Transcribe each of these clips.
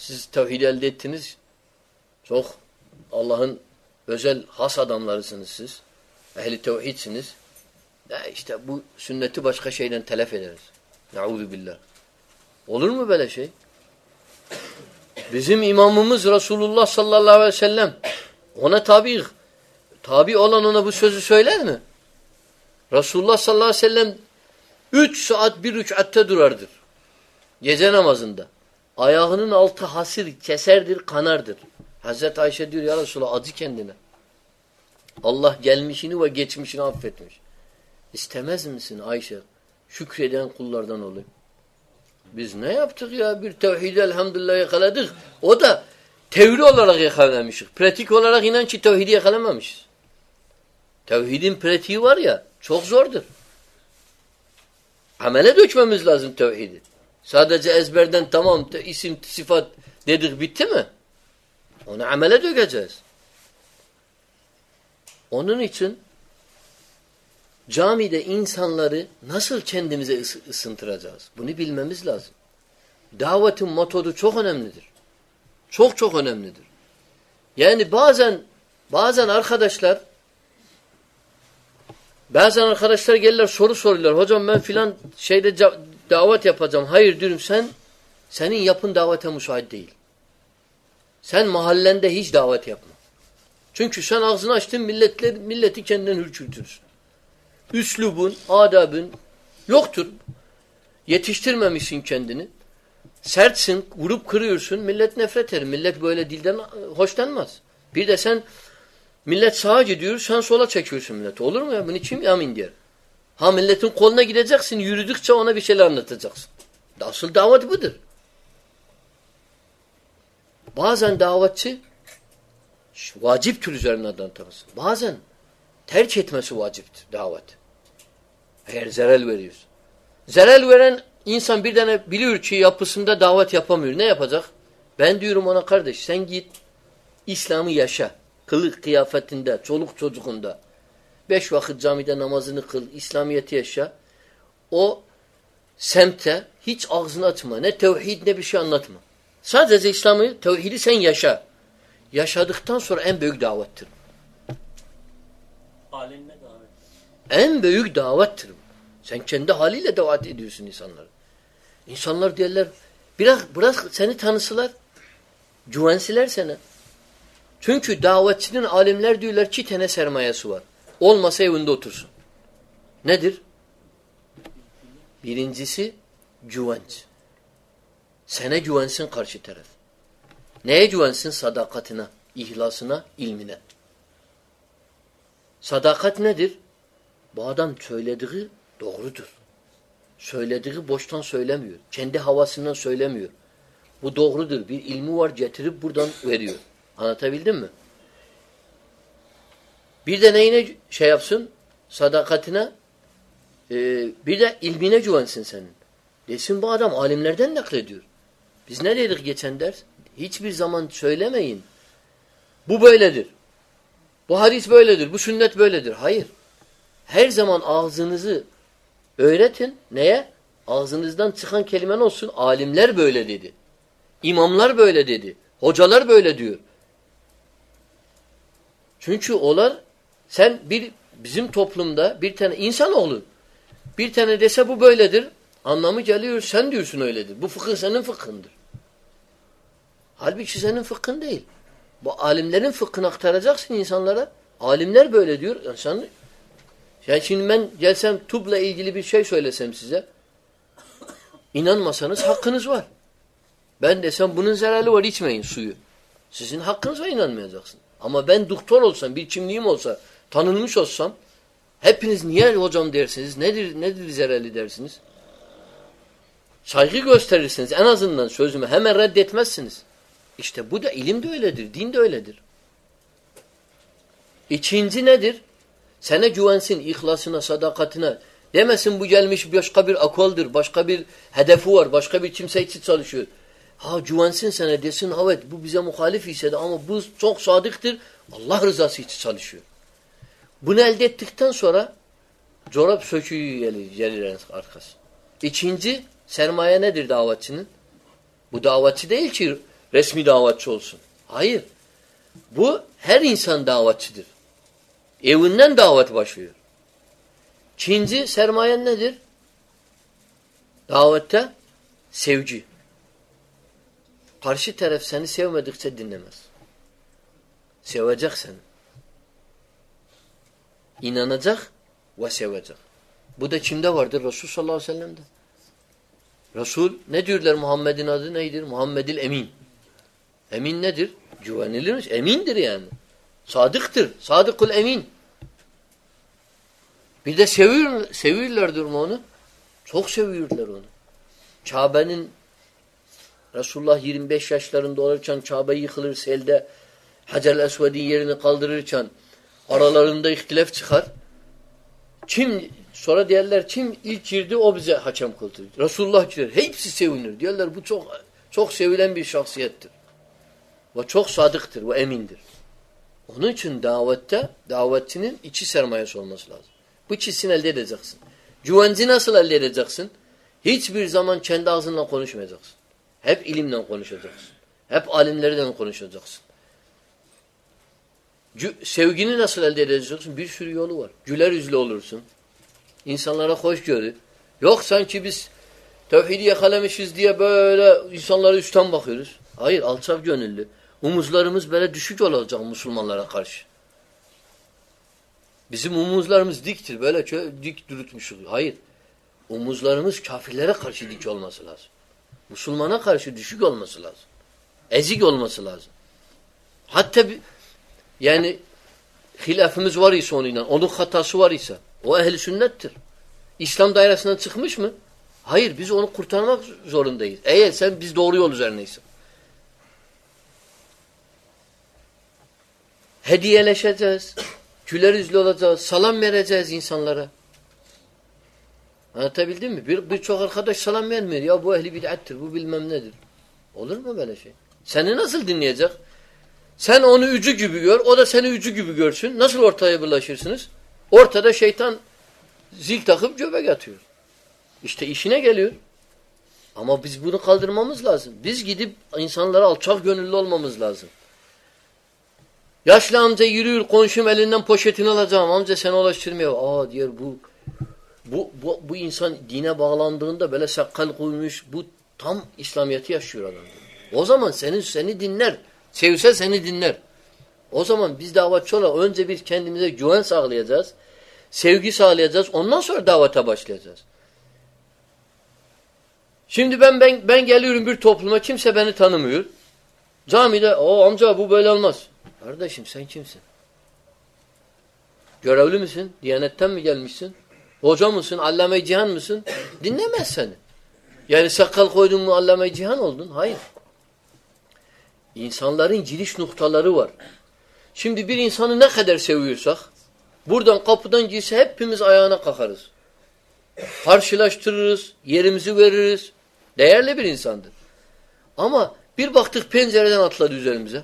Siz tevhid elde ettiniz. Çok Allah'ın özel has adamlarısınız siz. Ehli tevhidsiniz. Ya işte bu sünneti başka şeyden telef ederiz. Nauzu billah. Olur mu böyle şey? Bizim imamımız Resulullah sallallahu aleyhi ve sellem ona tabi tabi olan ona bu sözü söyler mi? Resulullah sallallahu aleyhi ve sellem üç saat bir rükatte durardır. Gece namazında. Ayağının altı hasir, keserdir, kanardır. Hazreti Ayşe diyor ya Resulallah acı kendine. Allah gelmişini ve geçmişini affetmiş. İstemez misin Ayşe? Şükreden kullardan olayım. Biz ne yaptık ya? Bir tevhid elhamdülillah yakaladık. O da teori olarak yakalamışız. Pratik olarak inan ki tevhidi yakalamamışız. Tevhidin pratiği var ya çok zordur. Amele dökmemiz lazım tevhidi. Sadece ezberden tamam isim, sıfat dedik bitti mi? Onu amele dökeceğiz. Onun için camide insanları nasıl kendimize ısıntıracağız? Bunu bilmemiz lazım. Davetin metodu çok önemlidir. Çok çok önemlidir. Yani bazen bazen arkadaşlar bazen arkadaşlar gelirler soru soruyorlar. Hocam ben filan şeyde davet yapacağım. Hayır diyorum sen senin yapın davete müsait değil. Sen mahallende hiç davet yapma. Çünkü sen ağzını açtın milletler, milleti kendinden hürçültürsün. Üslubun, adabın yoktur. Yetiştirmemişsin kendini. Sertsin, vurup kırıyorsun. Millet nefret eder. Millet böyle dilden hoşlanmaz. Bir de sen millet sağa gidiyor, sen sola çekiyorsun milleti. Olur mu ya? Bunu kim yamin diyor. Ha milletin koluna gideceksin, yürüdükçe ona bir şeyler anlatacaksın. Asıl davet budur. Bazen davetçi vaciptir üzerinden tanısın. Bazen terk etmesi vaciptir davet. Eğer zerel veriyorsun. Zerel veren insan bir tane biliyor ki yapısında davet yapamıyor. Ne yapacak? Ben diyorum ona kardeş sen git İslam'ı yaşa. Kılık kıyafetinde, çoluk çocuğunda. Beş vakit camide namazını kıl, İslamiyet'i yaşa. O semte hiç ağzını açma. Ne tevhid ne bir şey anlatma. Sadece İslam'ı, tevhidi sen yaşa. Yaşadıktan sonra en büyük davettir. Alemine davet. En büyük davettir. Sen kendi haliyle davet ediyorsun insanları. İnsanlar diyorlar, biraz, biraz seni tanısılar, güvensiler sana. Çünkü davetçinin alimler diyorlar iki tane sermayesi var. Olmasa evinde otursun. Nedir? Birincisi güvenç. Sana güvensin karşı taraf. Neye güvensin? Sadakatine, ihlasına, ilmine. Sadakat nedir? Bu adam söylediği doğrudur. Söylediği boştan söylemiyor. Kendi havasından söylemiyor. Bu doğrudur. Bir ilmi var getirip buradan veriyor. Anlatabildim mi? Bir de neyine şey yapsın? Sadakatine e, bir de ilmine güvensin senin. Desin bu adam alimlerden naklediyor. Biz ne dedik geçen ders? Hiçbir zaman söylemeyin. Bu böyledir. Bu hadis böyledir. Bu sünnet böyledir. Hayır. Her zaman ağzınızı öğretin. Neye? Ağzınızdan çıkan kelimen olsun. Alimler böyle dedi. İmamlar böyle dedi. Hocalar böyle diyor. Çünkü olar sen bir bizim toplumda bir tane insanoğlu bir tane dese bu böyledir. Anlamı geliyor sen diyorsun öyledir. Bu fıkıh senin fıkhındır. Halbuki senin fıkhın değil. Bu alimlerin fıkhını aktaracaksın insanlara. Alimler böyle diyor. İnsan, yani şimdi ben gelsem tubla ilgili bir şey söylesem size inanmasanız hakkınız var. Ben desem bunun zararı var içmeyin suyu. Sizin hakkınız var inanmayacaksın. Ama ben doktor olsam, bir kimliğim olsa, tanınmış olsam hepiniz niye hocam dersiniz? Nedir nedir zararlı dersiniz? Saygı gösterirsiniz en azından sözümü hemen reddetmezsiniz. İşte bu da ilim de öyledir, din de öyledir. İkinci nedir? Sana güvensin ihlasına, sadakatine. Demesin bu gelmiş başka bir akoldur, başka bir hedefi var, başka bir kimse için çalışıyor. Ha güvensin sana desin evet bu bize muhalif ise de ama bu çok sadıktır. Allah rızası için çalışıyor. Bunu elde ettikten sonra corap söküğü gelir, gelir arkası. İkinci sermaye nedir davetçinin? Bu davetçi değil ki resmi davetçi olsun. Hayır. Bu her insan davetçidir. Evinden davet başlıyor. Çinci sermayen nedir? Davette sevci. Karşı taraf seni sevmedikçe dinlemez. Sevecek seni. İnanacak ve sevecek. Bu da kimde vardır? Resul sallallahu aleyhi ve sellem'de. Resul ne diyorlar Muhammed'in adı neydir? Muhammedil Emin. Emin nedir? Güvenilir. Emindir yani. Sadıktır. Sadıkul emin. Bir de seviyor, seviyorlardır mı onu? Çok seviyorlar onu. Kabe'nin Resulullah 25 yaşlarında olurken Kabe yıkılır selde Hacer Esved'in yerini kaldırırken aralarında ihtilaf çıkar. Kim sonra diyorlar kim ilk girdi o bize hakem kıldı. Resulullah girer. Hepsi sevinir. Diyorlar bu çok çok sevilen bir şahsiyettir. Ve çok sadıktır ve emindir. Onun için davette davetçinin içi sermayesi olması lazım. Bu ikisini elde edeceksin. Güvenci nasıl elde edeceksin? Hiçbir zaman kendi ağzınla konuşmayacaksın. Hep ilimle konuşacaksın. Hep alimlerden konuşacaksın. Sevgini nasıl elde edeceksin? Bir sürü yolu var. Güler yüzlü olursun. İnsanlara hoş görür. Yok sanki biz tevhidi yakalamışız diye böyle insanlara üstten bakıyoruz. Hayır alçak gönüllü. Omuzlarımız böyle düşük olacak Müslümanlara karşı. Bizim omuzlarımız diktir. Böyle dik dürütmüşüz. Hayır. Omuzlarımız kafirlere karşı dik olması lazım. Müslümana karşı düşük olması lazım. Ezik olması lazım. Hatta bir, yani hilafımız var ise onunla, onun hatası var ise o ehli sünnettir. İslam dairesinden çıkmış mı? Hayır biz onu kurtarmak zorundayız. Eğer sen biz doğru yol üzerindeyiz. Hediyeleşeceğiz. Güler yüzlü olacağız. Salam vereceğiz insanlara. Anlatabildim mi? Bir Birçok arkadaş salam vermiyor. Ya bu ehli bid'attir, bu bilmem nedir. Olur mu böyle şey? Seni nasıl dinleyecek? Sen onu ücü gibi gör, o da seni ücü gibi görsün. Nasıl ortaya bulaşırsınız? Ortada şeytan zil takıp göbek atıyor. İşte işine geliyor. Ama biz bunu kaldırmamız lazım. Biz gidip insanlara alçak gönüllü olmamız lazım. Yaşlı amca yürüyor, konşum elinden poşetini alacağım. Amca sen ulaştırmıyor. Aa diyor bu bu, bu, bu insan dine bağlandığında böyle sakal koymuş. Bu tam İslamiyet'i yaşıyor adam. O zaman seni seni dinler. Sevse seni dinler. O zaman biz davetçi olarak önce bir kendimize güven sağlayacağız. Sevgi sağlayacağız. Ondan sonra davete başlayacağız. Şimdi ben ben ben geliyorum bir topluma kimse beni tanımıyor. Camide o amca bu böyle olmaz. Kardeşim sen kimsin? Görevli misin? Diyanetten mi gelmişsin? Hoca mısın? Allame cihan mısın? Dinlemez seni. Yani sakal koydun mu allame cihan oldun? Hayır. İnsanların giriş noktaları var. Şimdi bir insanı ne kadar seviyorsak buradan kapıdan girse hepimiz ayağına kalkarız. Karşılaştırırız, yerimizi veririz. Değerli bir insandır. Ama bir baktık pencereden atladı üzerimize.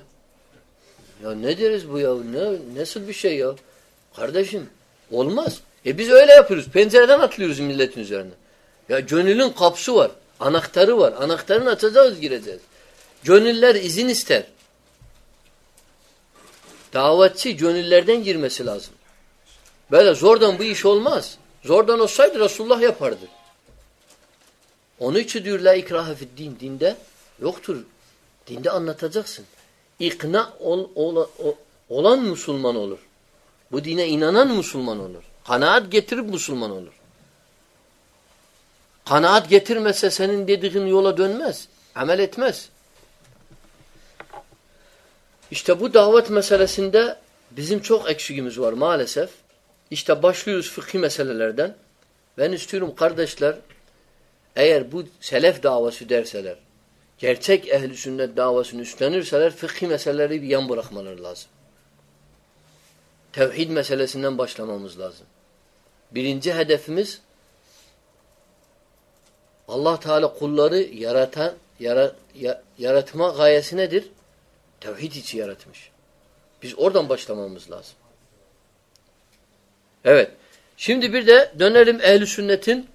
Ya ne deriz bu ya? Ne, nasıl bir şey ya? Kardeşim olmaz. E biz öyle yapıyoruz. Pencereden atlıyoruz milletin üzerine. Ya gönülün kapısı var. Anahtarı var. Anahtarını açacağız gireceğiz. Gönüller izin ister. Davetçi gönüllerden girmesi lazım. Böyle zordan bu iş olmaz. Zordan olsaydı Resulullah yapardı. Onun için diyor la ikrahe din. Dinde yoktur. Dinde anlatacaksın. İkna ol, ol, ol, olan Müslüman olur. Bu dine inanan Müslüman olur. Kanaat getirip Müslüman olur. Kanaat getirmese senin dediğin yola dönmez. Amel etmez. İşte bu davet meselesinde bizim çok eksikimiz var maalesef. İşte başlıyoruz fıkhi meselelerden. Ben istiyorum kardeşler eğer bu selef davası derseler, gerçek ehli sünnet davasını üstlenirseler fıkhi meseleleri bir yan bırakmaları lazım. Tevhid meselesinden başlamamız lazım. Birinci hedefimiz Allah Teala kulları yaratan yara, yaratma gayesi nedir? Tevhid içi yaratmış. Biz oradan başlamamız lazım. Evet. Şimdi bir de dönelim ehli sünnetin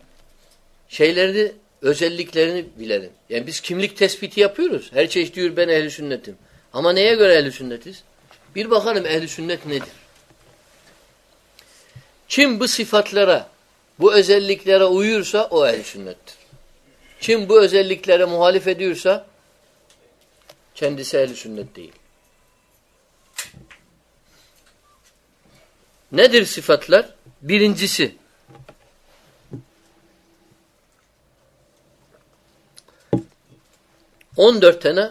şeylerini özelliklerini bilelim. Yani biz kimlik tespiti yapıyoruz. Her çeşit diyor ben ehli sünnetim. Ama neye göre ehli sünnetiz? Bir bakalım ehli sünnet nedir? Kim bu sıfatlara, bu özelliklere uyursa o ehli sünnettir. Kim bu özelliklere muhalif ediyorsa kendisi ehli sünnet değil. Nedir sıfatlar? Birincisi on dört tane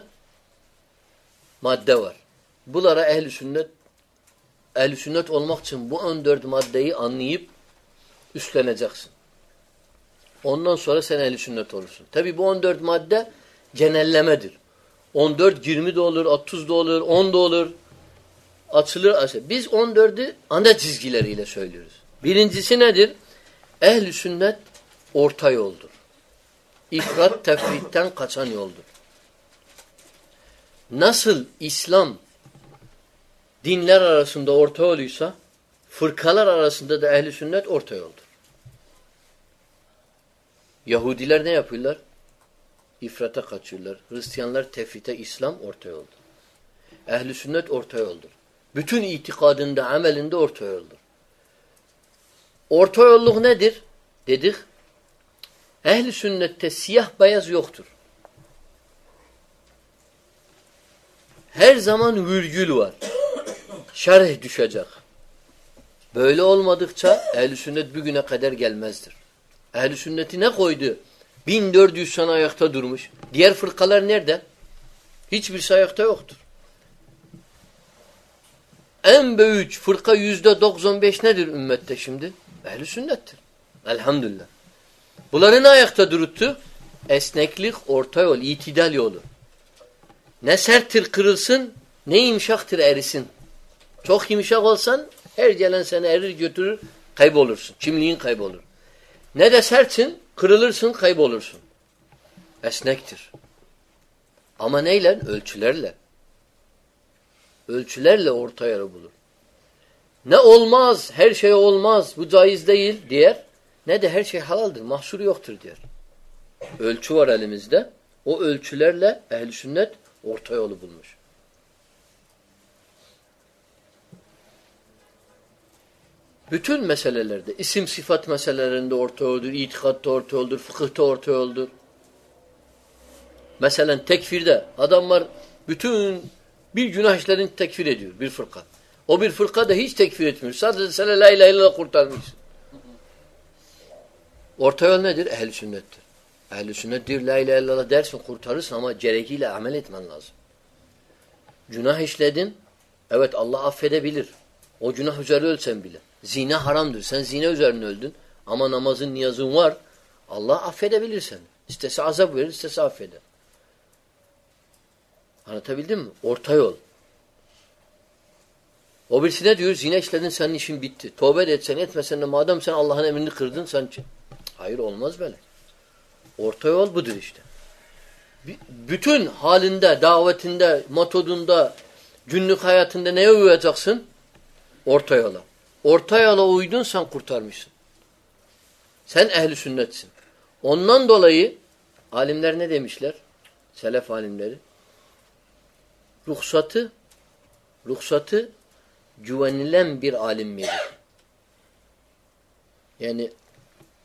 madde var. Bunlara ehli sünnet ehli sünnet olmak için bu 14 maddeyi anlayıp üstleneceksin. Ondan sonra sen ehli sünnet olursun. Tabi bu 14 madde genellemedir. 14 20 de olur, 30 da olur, 10 da olur. Açılır açılır. Biz 14'ü ana çizgileriyle söylüyoruz. Birincisi nedir? Ehli sünnet orta yoldur. İfrat tefritten kaçan yoldur. Nasıl İslam dinler arasında orta yoluysa fırkalar arasında da ehli sünnet orta yoldur. Yahudiler ne yapıyorlar? İfrata kaçıyorlar. Hristiyanlar tefrite, İslam orta yoldur. Ehli sünnet orta yoldur. Bütün itikadında, amelinde orta yoldur. Orta yolluk nedir? Dedik. Ehli sünnette siyah beyaz yoktur. Her zaman virgül var. Şerh düşecek. Böyle olmadıkça ehl sünnet bir güne kadar gelmezdir. ehl sünneti ne koydu? 1400 sene ayakta durmuş. Diğer fırkalar nerede? Hiçbirisi ayakta yoktur. En büyük fırka yüzde 95 nedir ümmette şimdi? ehl sünnettir. Elhamdülillah. Bunları ne ayakta duruttu? Esneklik, orta yol, itidal yolu. Ne serttir kırılsın, ne imşaktır erisin. Çok yumuşak olsan her gelen seni erir götürür kaybolursun. Kimliğin kaybolur. Ne de sertsin kırılırsın kaybolursun. Esnektir. Ama neyle? Ölçülerle. Ölçülerle orta yere bulur. Ne olmaz, her şey olmaz, bu caiz değil diyer. Ne de her şey halaldır, mahsur yoktur diyor. Ölçü var elimizde. O ölçülerle ehl sünnet orta yolu bulmuş. Bütün meselelerde, isim sıfat meselelerinde orta yoldur, itikatta orta yoldur, fıkıhta orta yoldur. Mesela tekfirde adamlar bütün bir günah işlerini tekfir ediyor bir fırka. O bir fırka da hiç tekfir etmiyor. Sadece sana la ilahe illallah kurtarmışsın. Orta yol nedir? Ehl-i sünnettir. Ehl-i sünnettir. La ilahe illallah dersin kurtarırsın ama gerekiyle amel etmen lazım. Günah işledin. Evet Allah affedebilir. O günah üzeri ölsen bile. Zina haramdır. Sen zina üzerine öldün. Ama namazın, niyazın var. Allah affedebilir seni. İstese azap verir, istese affeder. Anlatabildim mi? Orta yol. O birisi ne diyor? Zina işledin senin işin bitti. Tövbe de etsen etmesen de madem sen Allah'ın emrini kırdın sen... Hayır olmaz böyle. Orta yol budur işte. bütün halinde, davetinde, metodunda, günlük hayatında neye uyacaksın? Orta yola. Orta yola uydun sen kurtarmışsın. Sen ehli sünnetsin. Ondan dolayı alimler ne demişler? Selef alimleri. Ruhsatı ruhsatı güvenilen bir alim verir. Yani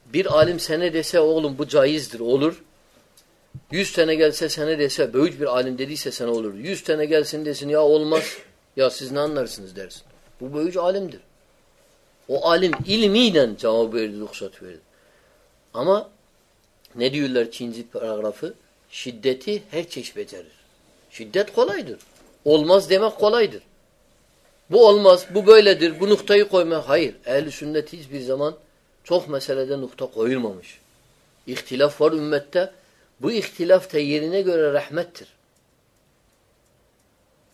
bir alim sene dese oğlum bu caizdir olur. Yüz tane gelse sene dese büyük bir alim dediyse sana olur. Yüz tane gelsin desin ya olmaz. Ya siz ne anlarsınız dersin. Bu büyük alimdir. O alim ilmiyle cevap verdi, ruhsat verdi. Ama ne diyorlar ikinci paragrafı? Şiddeti her çeşit becerir. Şiddet kolaydır. Olmaz demek kolaydır. Bu olmaz, bu böyledir, bu noktayı koyma. Hayır, ehl-i sünnet hiçbir zaman çok meselede nokta koyulmamış. İhtilaf var ümmette. Bu ihtilaf da yerine göre rahmettir.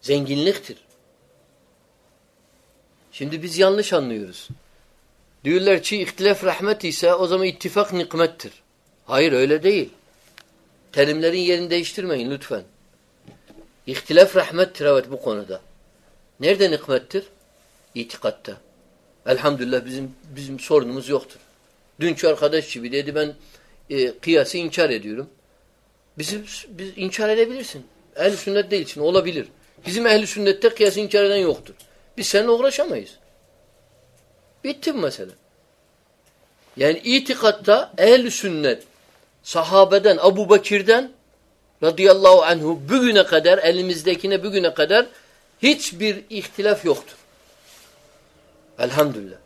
Zenginliktir. Şimdi biz yanlış anlıyoruz. Diyorlar ki ihtilaf rahmet ise o zaman ittifak nikmettir. Hayır öyle değil. Terimlerin yerini değiştirmeyin lütfen. İhtilaf rahmettir evet bu konuda. Nerede nikmettir? İtikatta. Elhamdülillah bizim bizim sorunumuz yoktur. Dünkü arkadaş gibi dedi ben e, kıyası inkar ediyorum. Bizim biz inkar edebilirsin. Ehl-i sünnet değil için olabilir. Bizim ehl-i sünnette kıyası inkar eden yoktur. Biz seninle uğraşamayız. Bitti mesele. Yani itikatta ehl-i sünnet sahabeden Abu Bakir'den radıyallahu anhu bugüne kadar elimizdekine bugüne kadar hiçbir ihtilaf yoktur. Elhamdülillah.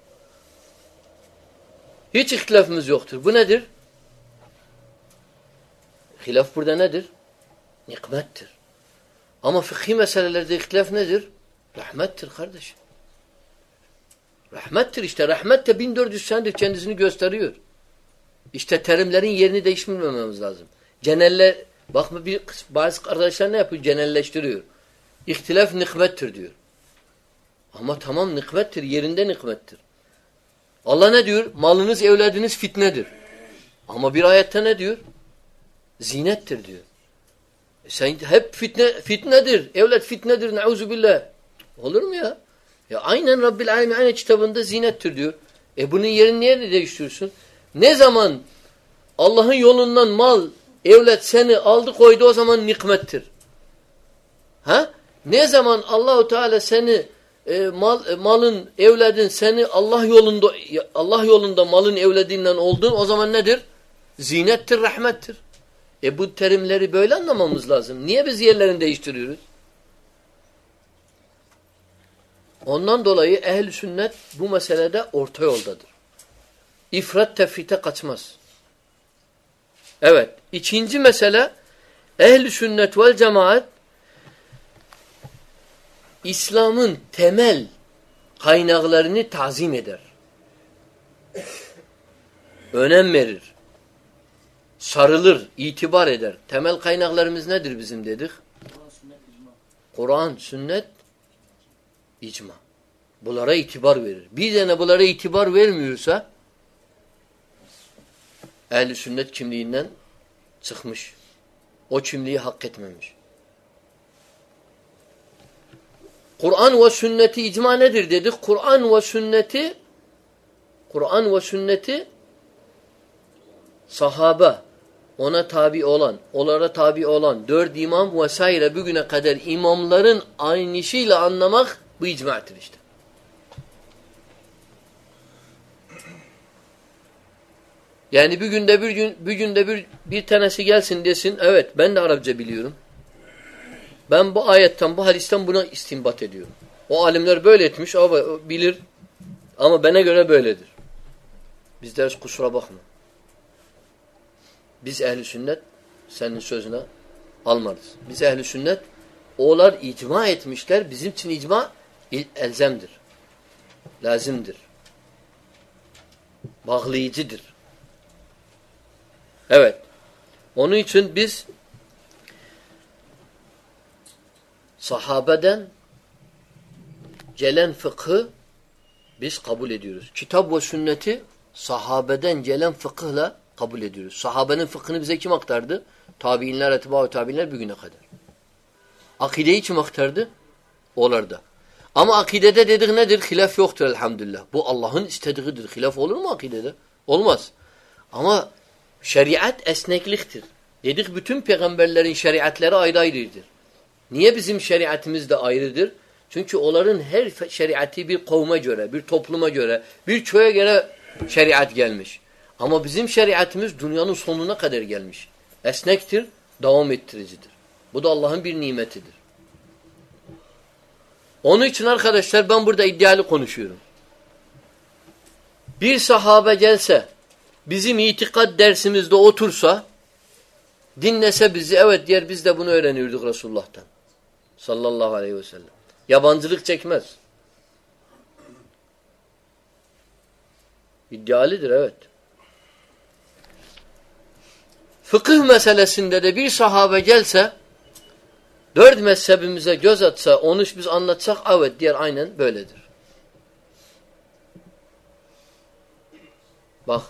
Hiç ihtilafımız yoktur. Bu nedir? Hilaf burada nedir? Nikmettir. Ama fıkhi meselelerde ihtilaf nedir? Rahmettir kardeşim. Rahmettir işte. Rahmet de 1400 senedir kendisini gösteriyor. İşte terimlerin yerini değiştirmememiz lazım. Cenelle, bakma bir bazı arkadaşlar ne yapıyor? Cenelleştiriyor. İhtilaf nikmettir diyor. Ama tamam nikmettir. Yerinde nikmettir. Allah ne diyor? Malınız, evladınız fitnedir. Ama bir ayette ne diyor? Zinettir diyor. E sen hep fitne fitnedir. Evlat fitnedir. Nauzu billah. Olur mu ya? Ya aynen Rabbil Alemin aynı kitabında zinettir diyor. E bunun yerini niye değiştiriyorsun? Ne zaman Allah'ın yolundan mal, evlat seni aldı koydu o zaman nikmettir. Ha? Ne zaman Allahu Teala seni e, mal, e, malın, evladın seni Allah yolunda Allah yolunda malın evladından oldun o zaman nedir? Zinettir, rahmettir. E bu terimleri böyle anlamamız lazım. Niye biz yerlerini değiştiriyoruz? Ondan dolayı ehl sünnet bu meselede orta yoldadır. İfrat tefrite kaçmaz. Evet. İkinci mesele ehl sünnet vel cemaat İslam'ın temel kaynaklarını tazim eder. Önem verir. Sarılır, itibar eder. Temel kaynaklarımız nedir bizim dedik? Kur'an, sünnet, icma. Bunlara itibar verir. Bir tane bunlara itibar vermiyorsa ehli sünnet kimliğinden çıkmış. O kimliği hak etmemiş. Kur'an ve sünneti icma nedir dedik? Kur'an ve sünneti Kur'an ve sünneti sahabe ona tabi olan, onlara tabi olan dört imam vesaire bugüne kadar imamların aynısıyla anlamak bu icmadır işte. Yani bir günde bir gün bir günde bir bir tanesi gelsin desin evet ben de Arapça biliyorum. Ben bu ayetten, bu hadisten buna istinbat ediyorum. O alimler böyle etmiş, o bilir. Ama bana göre böyledir. Biz deriz kusura bakma. Biz ehli sünnet senin sözüne almarız. Biz ehli sünnet oğlar icma etmişler. Bizim için icma elzemdir. Lazımdır. Bağlayıcıdır. Evet. Onun için biz sahabeden gelen fıkhı biz kabul ediyoruz. Kitap ve sünneti sahabeden gelen fıkıhla kabul ediyoruz. Sahabenin fıkhını bize kim aktardı? Tabiinler, etbâ tabiinler bugüne kadar. Akideyi kim aktardı? Onlarda. Ama akidede dedik nedir? Hilaf yoktur elhamdülillah. Bu Allah'ın istediğidir. Hilaf olur mu akidede? Olmaz. Ama şeriat esnekliktir. Dedik bütün peygamberlerin şeriatları ayrı ayrıdır. Niye bizim şeriatimiz de ayrıdır? Çünkü onların her şeriatı bir kavme göre, bir topluma göre, bir köye göre şeriat gelmiş. Ama bizim şeriatımız dünyanın sonuna kadar gelmiş. Esnektir, devam ettiricidir. Bu da Allah'ın bir nimetidir. Onun için arkadaşlar ben burada iddialı konuşuyorum. Bir sahabe gelse, bizim itikad dersimizde otursa, dinlese bizi, evet diğer biz de bunu öğreniyorduk Resulullah'tan. Sallallahu aleyhi ve sellem. Yabancılık çekmez. İddialidir evet. Fıkıh meselesinde de bir sahabe gelse dört mezhebimize göz atsa onu biz anlatsak evet diğer aynen böyledir. Bak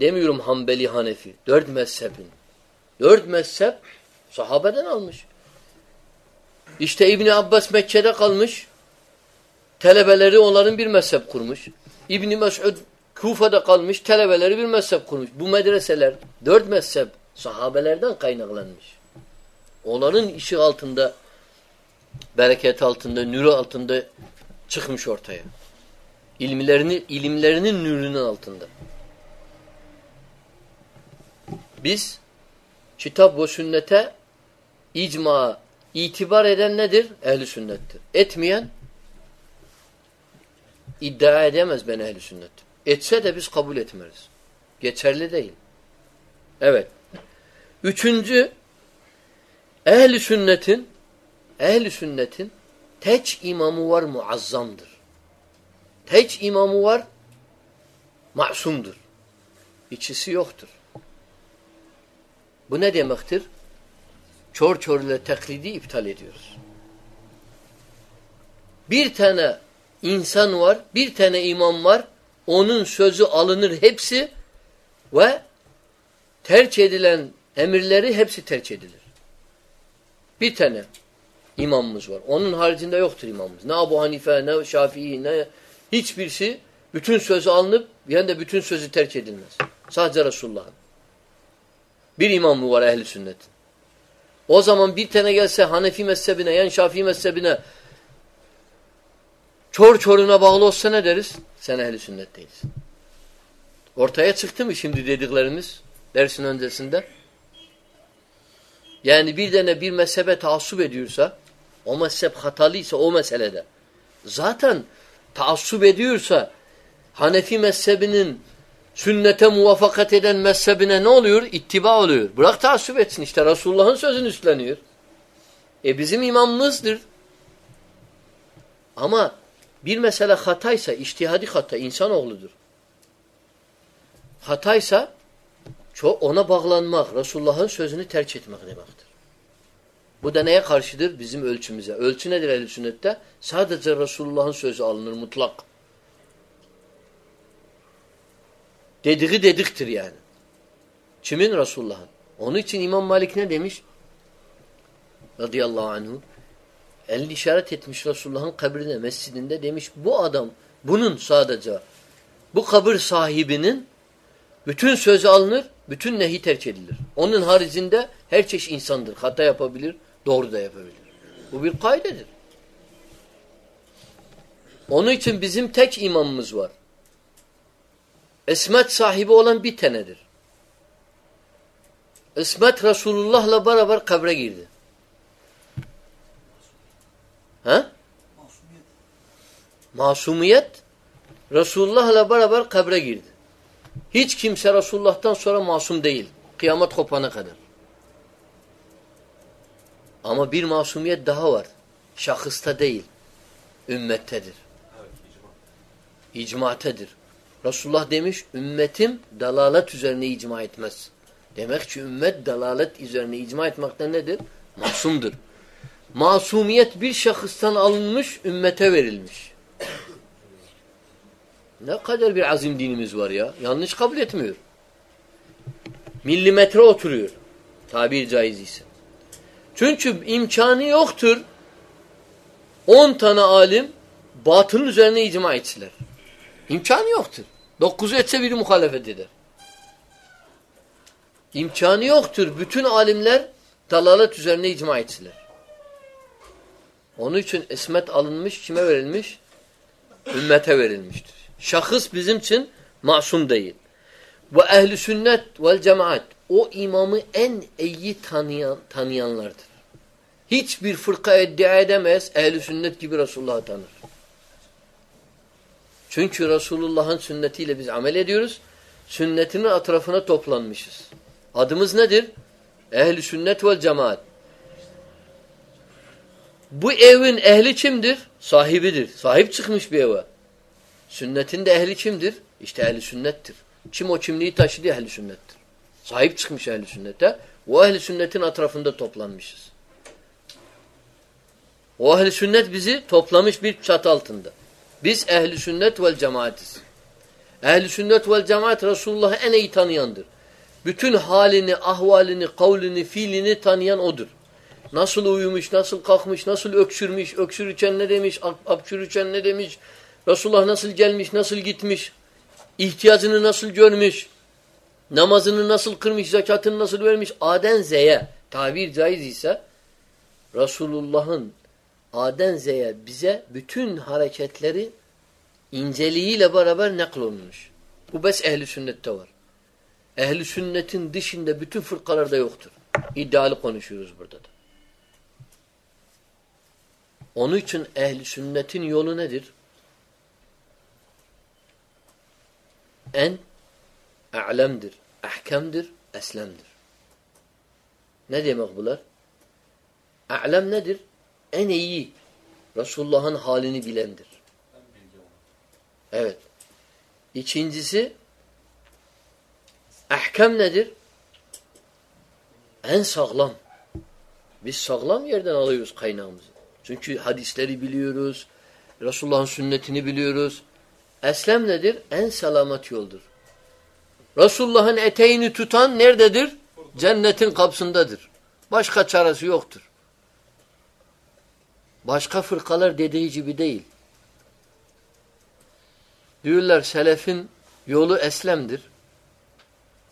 demiyorum Hanbeli Hanefi. Dört mezhebin. Dört mezhep sahabeden almış. İşte İbni Abbas Mekke'de kalmış. Telebeleri onların bir mezhep kurmuş. İbni Mes'ud Kufa'da kalmış, telebeleri bir mezhep kurmuş. Bu medreseler dört mezhep sahabelerden kaynaklanmış. Onların işi altında, bereket altında, nürü altında çıkmış ortaya. İlimlerini, ilimlerinin nürünün altında. Biz kitap ve sünnete icma itibar eden nedir? Ehli sünnettir. Etmeyen iddia edemez ben ehli sünnet. Etse de biz kabul etmeriz. Geçerli değil. Evet. Üçüncü ehli sünnetin ehli sünnetin teç imamı var muazzamdır. Teç imamı var masumdur. İkisi yoktur. Bu ne demektir? Çor çor ile taklidi iptal ediyoruz. Bir tane insan var, bir tane imam var, onun sözü alınır hepsi ve tercih edilen emirleri hepsi tercih edilir. Bir tane imamımız var. Onun haricinde yoktur imamımız. Ne Abu Hanife, ne Şafii, ne hiçbirisi bütün sözü alınıp yani de bütün sözü tercih edilmez. Sadece Resulullah'ın. Bir imam mı var ehli sünnet? O zaman bir tane gelse Hanefi mezhebine yani Şafii mezhebine çor çoruna bağlı olsa ne deriz? Sen ehli sünnet değilsin. Ortaya çıktı mı şimdi dediklerimiz dersin öncesinde? Yani bir tane bir mezhebe taassup ediyorsa o mezhep hatalıysa o meselede zaten taassup ediyorsa Hanefi mezhebinin sünnete muvaffakat eden mezhebine ne oluyor? İttiba oluyor. Bırak taassup etsin işte Resulullah'ın sözünü üstleniyor. E bizim imamımızdır. Ama bir mesele hataysa, iştihadi hata, insanoğludur. Hataysa çok ona bağlanmak, Resulullah'ın sözünü terk etmek demektir. Bu da neye karşıdır? Bizim ölçümüze. Ölçü nedir ehl sünnette? Sadece Resulullah'ın sözü alınır mutlak. Dediği dediktir yani. Kimin? Resulullah'ın. Onun için İmam Malik ne demiş? Radıyallahu anhu. Elini işaret etmiş Resulullah'ın kabrine, mescidinde demiş bu adam, bunun sadece bu kabir sahibinin bütün sözü alınır, bütün nehi terk edilir. Onun haricinde her çeşit insandır. Hata yapabilir, doğru da yapabilir. Bu bir kaydedir. Onun için bizim tek imamımız var. İsmet sahibi olan bir tanedir. İsmet Resulullah'la beraber kabre girdi. Ha? Masumiyet Resulullah'la beraber kabre girdi. Hiç kimse Resulullah'tan sonra masum değil. Kıyamet kopana kadar. Ama bir masumiyet daha var. Şahısta değil. Ümmettedir. İcmatedir. Resulullah demiş ümmetim dalalet üzerine icma etmez. Demek ki ümmet dalalet üzerine icma etmekten nedir? Masumdur. Masumiyet bir şahıstan alınmış, ümmete verilmiş. Ne kadar bir azim dinimiz var ya. Yanlış kabul etmiyor. Milimetre oturuyor. Tabir caiz ise. Çünkü imkanı yoktur. On tane alim batının üzerine icma ettiler. İmkanı yoktur. Dokuzu etse biri muhalefet eder. İmkanı yoktur. Bütün alimler dalalet üzerine icma ettiler. Onun için ismet alınmış, kime verilmiş? Ümmete verilmiştir. Şahıs bizim için masum değil. Ve ehli sünnet vel cemaat o imamı en iyi tanıyan, tanıyanlardır. Hiçbir fırka iddia edemez ehli sünnet gibi Resulullah'ı tanır. Çünkü Resulullah'ın sünnetiyle biz amel ediyoruz. Sünnetinin etrafına toplanmışız. Adımız nedir? Ehli sünnet vel cemaat. Bu evin ehli kimdir? Sahibidir. Sahip çıkmış bir eve. Sünnetin de ehli kimdir? İşte ehli sünnettir. Kim o kimliği taşıdı ehli sünnettir. Sahip çıkmış ehli sünnete. O ehli sünnetin etrafında toplanmışız. O ehli sünnet bizi toplamış bir çatı altında. Biz ehli sünnet vel cemaatiz. Ehli sünnet vel cemaat Resulullah'ı en iyi tanıyandır. Bütün halini, ahvalini, kavlini, fiilini tanıyan odur. Nasıl uyumuş, nasıl kalkmış, nasıl öksürmüş, öksürürken ne demiş, apçürürken ne demiş, Resulullah nasıl gelmiş, nasıl gitmiş. ihtiyacını nasıl görmüş, namazını nasıl kırmış, zekatını nasıl vermiş, Aden Z'ye tabir caiz ise Resulullah'ın Aden Z'ye bize bütün hareketleri inceliğiyle beraber olunmuş. Bu bes ehli sünnette var. Ehli sünnetin dışında bütün fırkalarda yoktur. İddialı konuşuyoruz burada da. Onun için ehli sünnetin yolu nedir? En a'lemdir, ahkemdir, eslemdir. Ne demek bunlar? A'lem nedir? En iyi Resulullah'ın halini bilendir. Evet. İkincisi ahkam nedir? En sağlam. Biz sağlam yerden alıyoruz kaynağımızı. Çünkü hadisleri biliyoruz. Resulullah'ın sünnetini biliyoruz. Eslem nedir? En selamet yoldur. Resulullah'ın eteğini tutan nerededir? Cennetin kapsındadır. Başka çaresi yoktur. Başka fırkalar dediği gibi değil. Diyorlar selefin yolu eslemdir.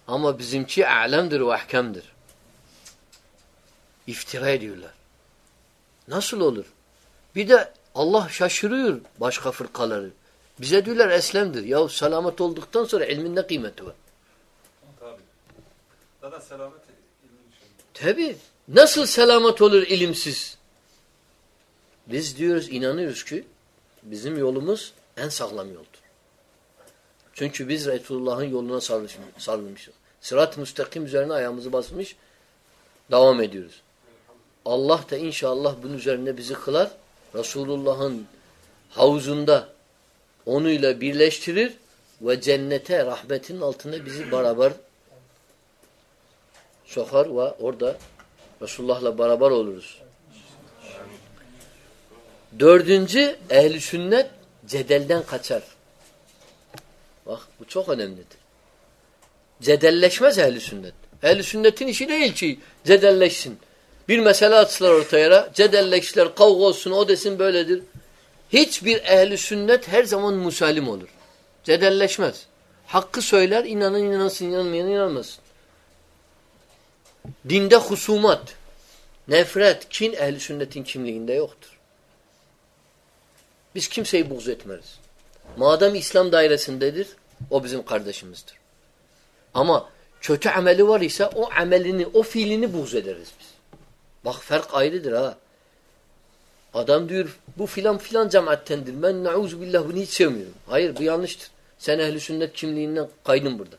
Ama bizimki alemdir ve ahkamdır. İftira ediyorlar. Nasıl olur? Bir de Allah şaşırıyor başka fırkaları. Bize diyorlar eslemdir. Ya selamet olduktan sonra ilmin ne kıymeti var? Tabii. Zaten selamet Tabi. Nasıl selamet olur ilimsiz? Biz diyoruz, inanıyoruz ki bizim yolumuz en sağlam yoldur. Çünkü biz Resulullah'ın yoluna sarılmışız. Sırat-ı müstakim üzerine ayağımızı basmış, devam ediyoruz. Allah da inşallah bunun üzerine bizi kılar. Resulullah'ın havuzunda onuyla birleştirir ve cennete, rahmetin altına bizi beraber sokar ve orada Resulullah'la beraber oluruz. Dördüncü, ehli sünnet cedelden kaçar. Bak bu çok önemlidir. Cedelleşmez ehli sünnet. Ehli sünnetin işi değil ki cedelleşsin. Bir mesele atsılar ortaya, cedelleştiler, kavga olsun, o desin böyledir. Hiçbir ehli sünnet her zaman musalim olur. Cedelleşmez. Hakkı söyler, inanın inansın, inanmayan inanmasın. Dinde husumat, nefret, kin ehli sünnetin kimliğinde yoktur. Biz kimseyi buğz etmeriz. Madem İslam dairesindedir, o bizim kardeşimizdir. Ama kötü ameli var ise o amelini, o fiilini buğz ederiz biz. Bak fark ayrıdır ha. Adam diyor bu filan filan cemaattendir. Ben nauzu billah bunu hiç sevmiyorum. Hayır bu yanlıştır. Sen ehli sünnet kimliğinden kaydın burada.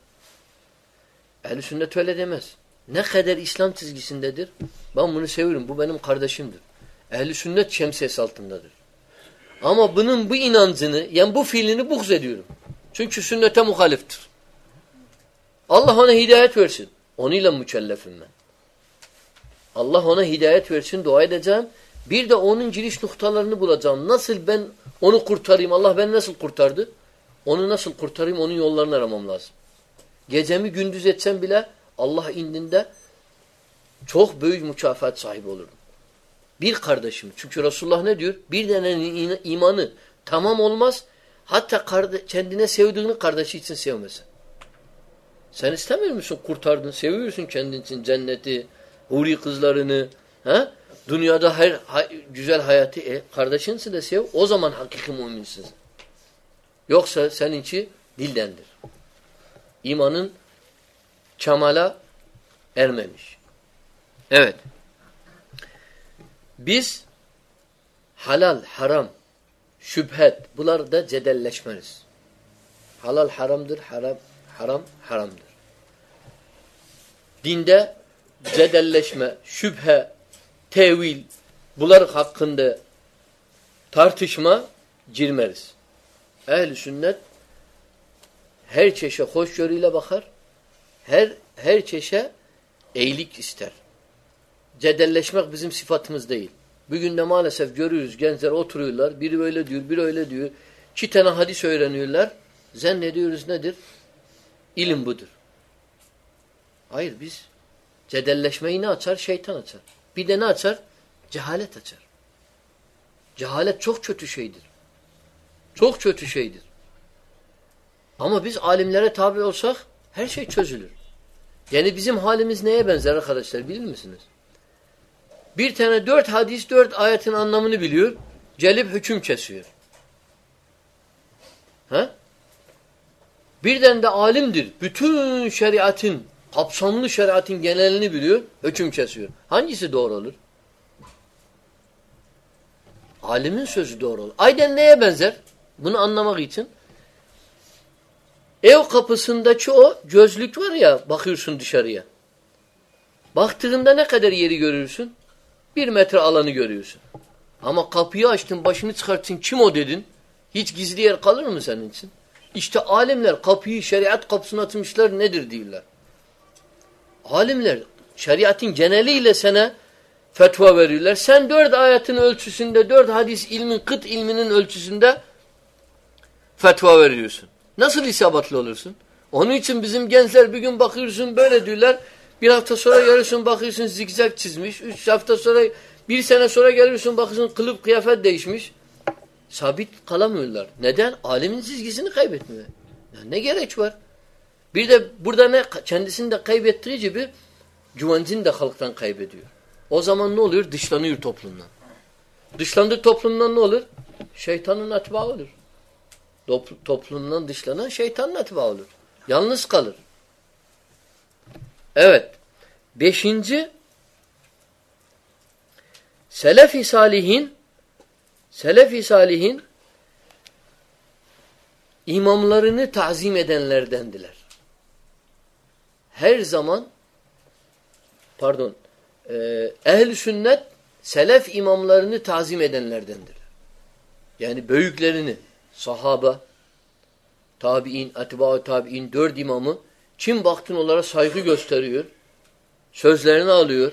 Ehli sünnet öyle demez. Ne kadar İslam çizgisindedir. Ben bunu seviyorum. Bu benim kardeşimdir. Ehli sünnet şemsiyesi altındadır. Ama bunun bu inancını, yani bu fiilini buğz ediyorum. Çünkü sünnete muhaliftir. Allah ona hidayet versin. Onunla mükellefim ben. Allah ona hidayet versin, dua edeceğim. Bir de onun giriş noktalarını bulacağım. Nasıl ben onu kurtarayım? Allah beni nasıl kurtardı? Onu nasıl kurtarayım? Onun yollarını aramam lazım. Gecemi gündüz etsem bile Allah indinde çok büyük mükafat sahibi olurum. Bir kardeşim. Çünkü Resulullah ne diyor? Bir denenin imanı tamam olmaz. Hatta kendine sevdiğini kardeşi için sevmesin. Sen istemiyor musun? Kurtardın. Seviyorsun kendin için cenneti, huri kızlarını. He? Dünyada her güzel hayatı e, kardeşinsin de sev. O zaman hakiki müminsin. Yoksa seninki dildendir. İmanın kemala ermemiş. Evet. Biz halal, haram, şüphet bunlar cedelleşmeriz. Halal haramdır, haram haram haramdır. Dinde cedelleşme, şüphe, tevil bunlar hakkında tartışma girmeriz. Ehl-i sünnet her çeşe hoşgörüyle bakar. Her her çeşe eğilik ister. Cedelleşmek bizim sıfatımız değil. Bugün de maalesef görüyoruz gençler oturuyorlar. Biri öyle diyor, biri öyle diyor. İki tane hadis öğreniyorlar. Zannediyoruz nedir? İlim budur. Hayır biz cedelleşmeyi ne açar? Şeytan açar. Bir de ne açar? Cehalet açar. Cehalet çok kötü şeydir. Çok kötü şeydir. Ama biz alimlere tabi olsak her şey çözülür. Yani bizim halimiz neye benzer arkadaşlar bilir misiniz? Bir tane dört hadis, dört ayetin anlamını biliyor. Celip hüküm kesiyor. He? Birden de alimdir. Bütün şeriatın, kapsamlı şeriatın genelini biliyor, hüküm kesiyor. Hangisi doğru olur? Alimin sözü doğru olur. Aynen neye benzer? Bunu anlamak için. Ev kapısındaki o gözlük var ya, bakıyorsun dışarıya. Baktığında ne kadar yeri görürsün? Bir metre alanı görüyorsun. Ama kapıyı açtın, başını çıkarttın, kim o dedin? Hiç gizli yer kalır mı senin için? İşte alimler kapıyı şeriat kapısına atmışlar nedir diyorlar. Alimler şeriatın geneliyle sana fetva veriyorlar. Sen dört ayetin ölçüsünde, dört hadis ilmin, kıt ilminin ölçüsünde fetva veriyorsun. Nasıl isabatlı olursun? Onun için bizim gençler bir gün bakıyorsun böyle diyorlar. Bir hafta sonra görürsün bakıyorsun zigzag çizmiş. Üç hafta sonra, bir sene sonra geliyorsun bakıyorsun kılıp kıyafet değişmiş. Sabit kalamıyorlar. Neden? Alimin çizgisini kaybetmiyor. Yani ne gerek var? Bir de burada ne kendisini de kaybettiği gibi güvencini de halktan kaybediyor. O zaman ne oluyor? Dışlanıyor toplumdan. Dışlandığı toplumdan ne olur? Şeytanın atbağı olur. Toplumdan dışlanan şeytanın atbağı olur. Yalnız kalır. Evet. Beşinci Selefi Salihin Selefi Salihin imamlarını tazim edenlerdendiler. Her zaman pardon e, ehl sünnet selef imamlarını tazim edenlerdendir. Yani büyüklerini sahaba, tabi'in, etba tabi'in dört imamı kim baktın onlara saygı gösteriyor, sözlerini alıyor,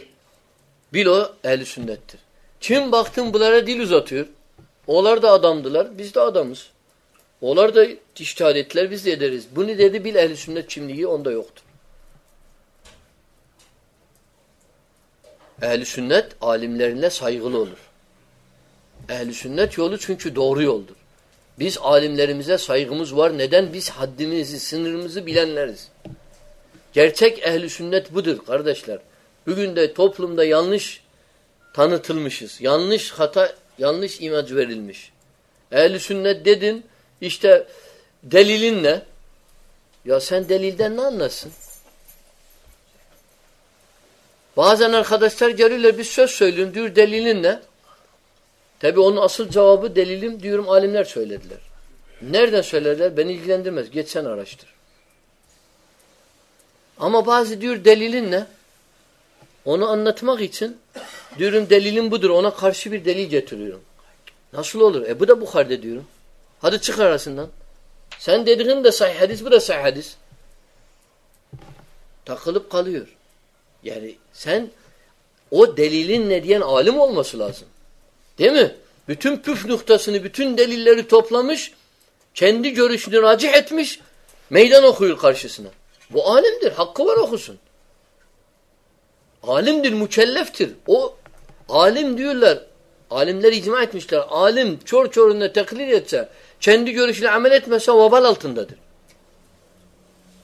bil o ehl sünnettir. Kim baktın bunlara dil uzatıyor, onlar da adamdılar, biz de adamız. Onlar da iştihad ettiler, biz de ederiz. Bunu dedi bil ehl sünnet kimliği onda yoktur. Ehl-i sünnet alimlerine saygılı olur. Ehl-i sünnet yolu çünkü doğru yoldur. Biz alimlerimize saygımız var. Neden? Biz haddimizi, sınırımızı bilenleriz. Gerçek ehli sünnet budur kardeşler. Bugün de toplumda yanlış tanıtılmışız. Yanlış hata, yanlış imaj verilmiş. Ehli sünnet dedin işte delilin ne? Ya sen delilden ne anlasın? Bazen arkadaşlar geliyorlar bir söz söylüyorum diyor delilin ne? Tabi onun asıl cevabı delilim diyorum alimler söylediler. Nereden söylediler? Beni ilgilendirmez. Geç sen araştır. Ama bazı diyor delilin ne? Onu anlatmak için diyorum delilin budur. Ona karşı bir delil getiriyorum. Nasıl olur? E bu da Bukhari'de diyorum. Hadi çık arasından. Sen dediğin de sahih hadis, bu da sahih hadis. Takılıp kalıyor. Yani sen o delilin ne diyen alim olması lazım. Değil mi? Bütün püf noktasını, bütün delilleri toplamış, kendi görüşünü racih etmiş, meydan okuyor karşısına. Bu alimdir, hakkı var okusun. Alimdir, mükelleftir. O alim diyorlar, alimler icma etmişler. Alim çor çorunda taklit etse, kendi görüşüyle amel etmese vabal altındadır.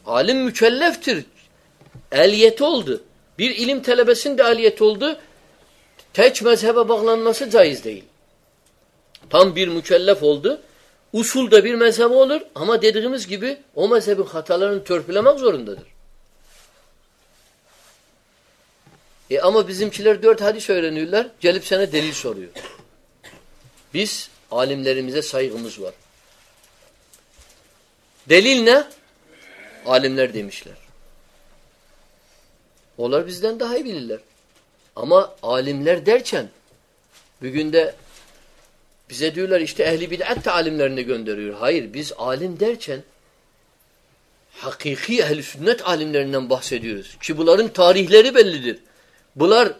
Alim mükelleftir. Eliyeti oldu. Bir ilim talebesinin de aliyeti oldu. Tek mezhebe bağlanması caiz değil. Tam bir mükellef oldu. Usulda bir mezhebe olur ama dediğimiz gibi o mezhebin hatalarını törpülemek zorundadır. E ama bizimkiler dört hadis öğreniyorlar. Gelip sana delil soruyor. Biz alimlerimize saygımız var. Delil ne? Alimler demişler. Onlar bizden daha iyi bilirler. Ama alimler derken bugün de bize diyorlar işte ehli bid'at da alimlerini gönderiyor. Hayır biz alim derken hakiki ehli sünnet alimlerinden bahsediyoruz. Ki bunların tarihleri bellidir. Bunlar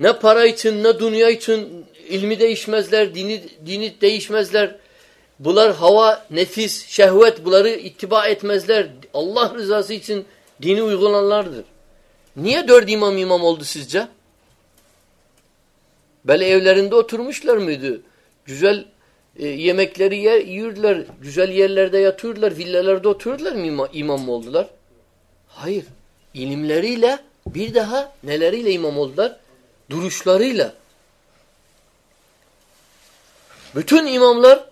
ne para için ne dünya için ilmi değişmezler, dini, dini değişmezler. Bunlar hava, nefis, şehvet bunları ittiba etmezler. Allah rızası için dini uygulanlardır. Niye dört imam imam oldu sizce? Böyle evlerinde oturmuşlar mıydı? Güzel e, yemekleri yer, yiyorlar, güzel yerlerde yatıyorlar, villalarda oturuyorlar mı imam, imam oldular? Hayır. İlimleriyle bir daha neleriyle imam oldular? Duruşlarıyla. Bütün imamlar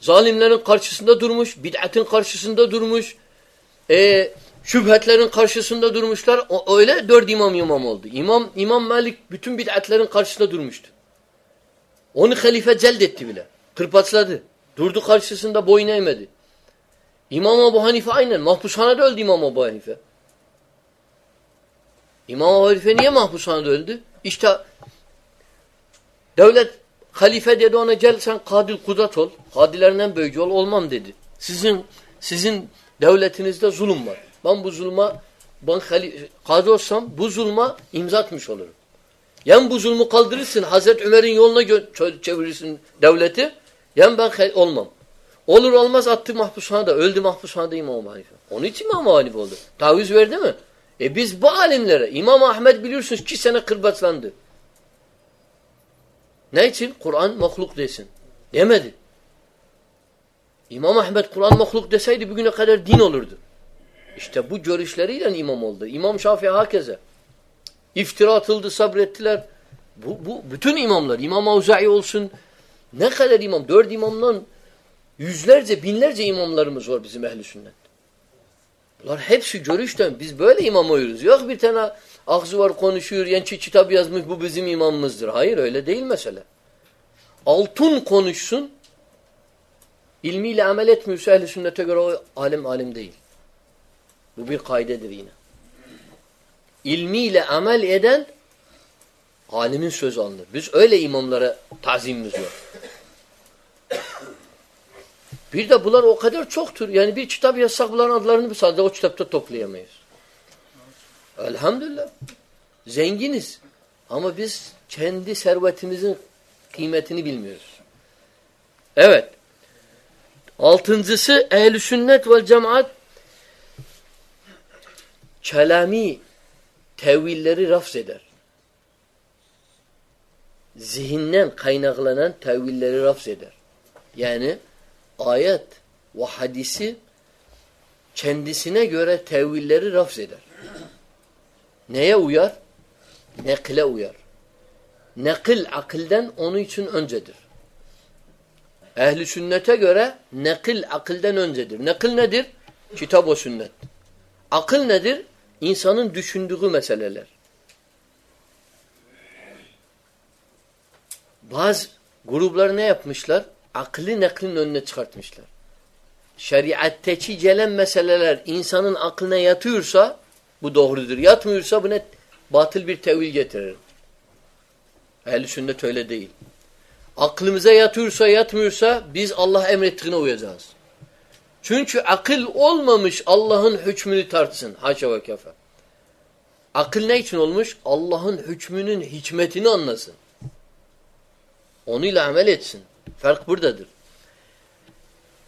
zalimlerin karşısında durmuş, bid'atin karşısında durmuş, e, şüphetlerin karşısında durmuşlar. O, öyle dört imam imam oldu. İmam İmam Malik bütün bid'atlerin karşısında durmuştu. Onu halife celdetti bile. Kırpaçladı. Durdu karşısında boyun eğmedi. İmam Ebu Hanife aynen. Mahpushanede öldü İmam Ebu Hanife. İmam Ebu Hanife niye mahpushanede öldü? İşte devlet halife dedi ona gel sen kadil kudat ol. Kadilerinden böyücü ol. Olmam dedi. Sizin sizin devletinizde zulüm var. Ben bu zulma ben kadı olsam bu zulma imza atmış olurum. Yan bu zulmü kaldırırsın. Hazreti Ömer'in yoluna çevirirsin devleti. Yan ben olmam. Olur olmaz attı mahpushanede. Öldü mahpushanede İmam Hanife. Onun için İmam Hanife oldu. Taviz verdi mi? E biz bu alimlere İmam Ahmet biliyorsunuz iki sene kırbaçlandı. Ne için? Kur'an mahluk desin. Demedi. İmam Ahmet Kur'an mahluk deseydi bugüne kadar din olurdu. İşte bu görüşleriyle imam oldu. İmam Şafii hakeze. İftira atıldı, sabrettiler. Bu, bu bütün imamlar, İmam Avza'i olsun, ne kadar imam, dört imamdan yüzlerce, binlerce imamlarımız var bizim ehli sünnet. Bunlar hepsi görüşten. Biz böyle imam oluyoruz. Yok bir tane ağzı var konuşuyor, yençi kitap yazmış bu bizim imamımızdır. Hayır öyle değil mesele. Altın konuşsun, ilmiyle amel etmiyorsa ehli sünnete göre o alim alim değil. Bu bir kaydedir yine. İlmiyle amel eden alimin sözü alınır. Biz öyle imamlara tazimimiz var. Bir de bunlar o kadar çoktur. Yani bir kitap yazsak bunların adlarını sadece o kitapta toplayamayız. Elhamdülillah. Zenginiz. Ama biz kendi servetimizin kıymetini bilmiyoruz. Evet. Altıncısı ehl sünnet ve cemaat kelami tevilleri rafz eder. Zihinden kaynaklanan tevilleri rafz eder. Yani ayet ve hadisi kendisine göre tevilleri rafz eder. Neye uyar? Nekle uyar. Nekil akılden onun için öncedir. Ehli sünnete göre nekil akılden öncedir. Nekil nedir? Kitap o sünnet. Akıl nedir? İnsanın düşündüğü meseleler. Bazı gruplar ne yapmışlar? Aklı neklin önüne çıkartmışlar. Şeriatteki gelen meseleler insanın aklına yatıyorsa bu doğrudur. Yatmıyorsa bu ne? Batıl bir tevil getirir. Ehl-i sünnet öyle değil. Aklımıza yatıyorsa yatmıyorsa biz Allah emrettiğine uyacağız. Çünkü akıl olmamış Allah'ın hükmünü tartsın. Haşa ve kefe. Akıl ne için olmuş? Allah'ın hükmünün hikmetini anlasın. Onunla amel etsin. Fark buradadır.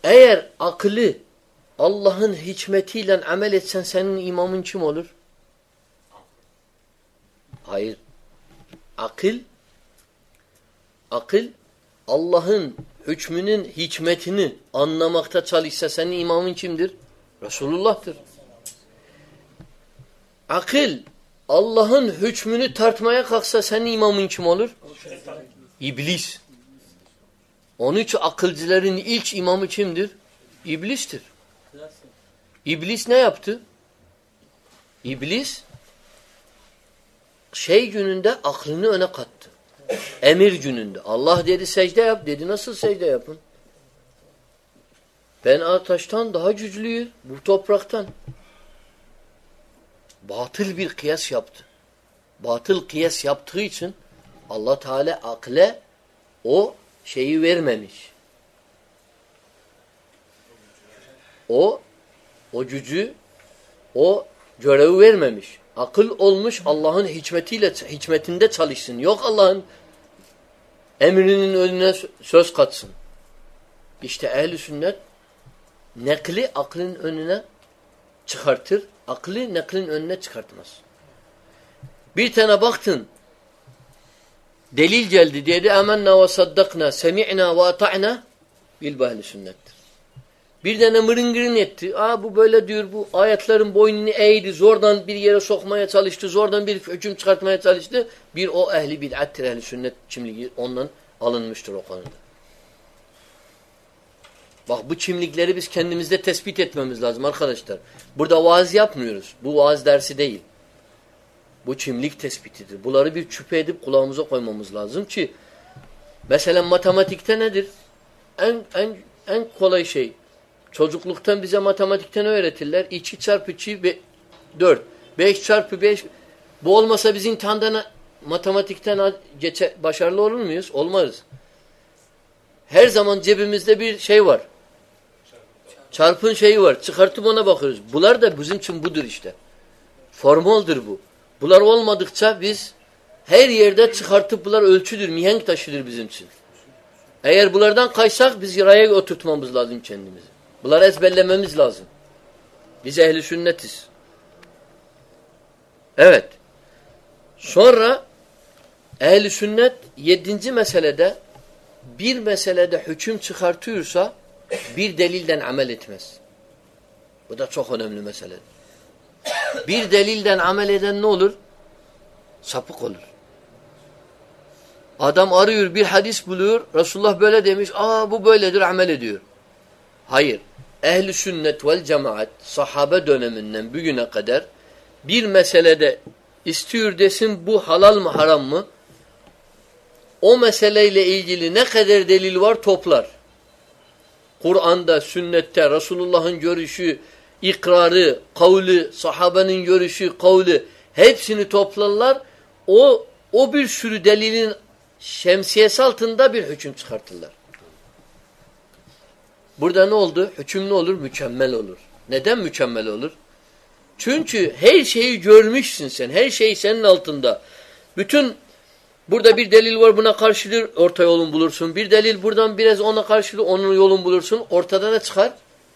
Eğer akıllı Allah'ın hikmetiyle amel etsen senin imamın kim olur? Hayır. Akıl akıl Allah'ın hükmünün hikmetini anlamakta çalışsa senin imamın kimdir? Resulullah'tır. Akıl Allah'ın hükmünü tartmaya kalksa senin imamın kim olur? İblis. Onun için akılcıların ilk imamı kimdir? İblistir. İblis ne yaptı? İblis şey gününde aklını öne kattı. Emir gününde. Allah dedi secde yap. Dedi nasıl secde yapın? Ben ataştan daha güçlüyüm. Bu topraktan. Batıl bir kıyas yaptı. Batıl kıyas yaptığı için Allah Teala akle o şeyi vermemiş. O o gücü o görevi vermemiş. Akıl olmuş Allah'ın hikmetiyle hikmetinde çalışsın. Yok Allah'ın emrinin önüne söz katsın. İşte ehl sünnet nekli aklın önüne çıkartır. Aklı neklin önüne çıkartmaz. Bir tane baktın delil geldi dedi amenna ve saddakna semi'na ve ata'na Bil bu ehli sünnettir. Bir tane mırıngırın etti. Aa bu böyle diyor bu ayetlerin boynunu eğdi. Zordan bir yere sokmaya çalıştı. Zordan bir hüküm çıkartmaya çalıştı. Bir o ehli bid'attir ehli sünnet kimliği ondan alınmıştır o konuda. Bak bu kimlikleri biz kendimizde tespit etmemiz lazım arkadaşlar. Burada vaaz yapmıyoruz. Bu vaaz dersi değil. Bu kimlik tespitidir. Bunları bir çüpe edip kulağımıza koymamız lazım ki mesela matematikte nedir? En en en kolay şey. Çocukluktan bize matematikten öğretirler. 2 çarpı 2 4. 5 çarpı 5 bu olmasa biz imtihandan matematikten geçe, başarılı olur muyuz? Olmarız. Her zaman cebimizde bir şey var. Çarpın şeyi var. Çıkartıp ona bakıyoruz. Bunlar da bizim için budur işte. Formaldır bu. Bunlar olmadıkça biz her yerde çıkartıp bunlar ölçüdür, mihenk taşıdır bizim için. Eğer bunlardan kaysak biz raya oturtmamız lazım kendimizi. Bunları ezberlememiz lazım. Biz ehli sünnetiz. Evet. Sonra ehli sünnet yedinci meselede bir meselede hüküm çıkartıyorsa bir delilden amel etmez. Bu da çok önemli mesele. Bir delilden amel eden ne olur? Sapık olur. Adam arıyor bir hadis buluyor. Resulullah böyle demiş. Aa bu böyledir amel ediyor. Hayır. Ehli sünnet vel cemaat sahabe döneminden bugüne kadar bir meselede istiyor desin bu halal mı haram mı? O meseleyle ilgili ne kadar delil var toplar. Kur'an'da, sünnette, Resulullah'ın görüşü, ikrarı, kavli, sahabenin görüşü, kavli hepsini toplarlar. O o bir sürü delilin şemsiyesi altında bir hüküm çıkartırlar. Burada ne oldu? Hüküm olur? Mükemmel olur. Neden mükemmel olur? Çünkü her şeyi görmüşsün sen. Her şey senin altında. Bütün burada bir delil var buna karşıdır. Orta yolun bulursun. Bir delil buradan biraz ona karşıdır. Onun yolun bulursun. Ortada ne çıkar?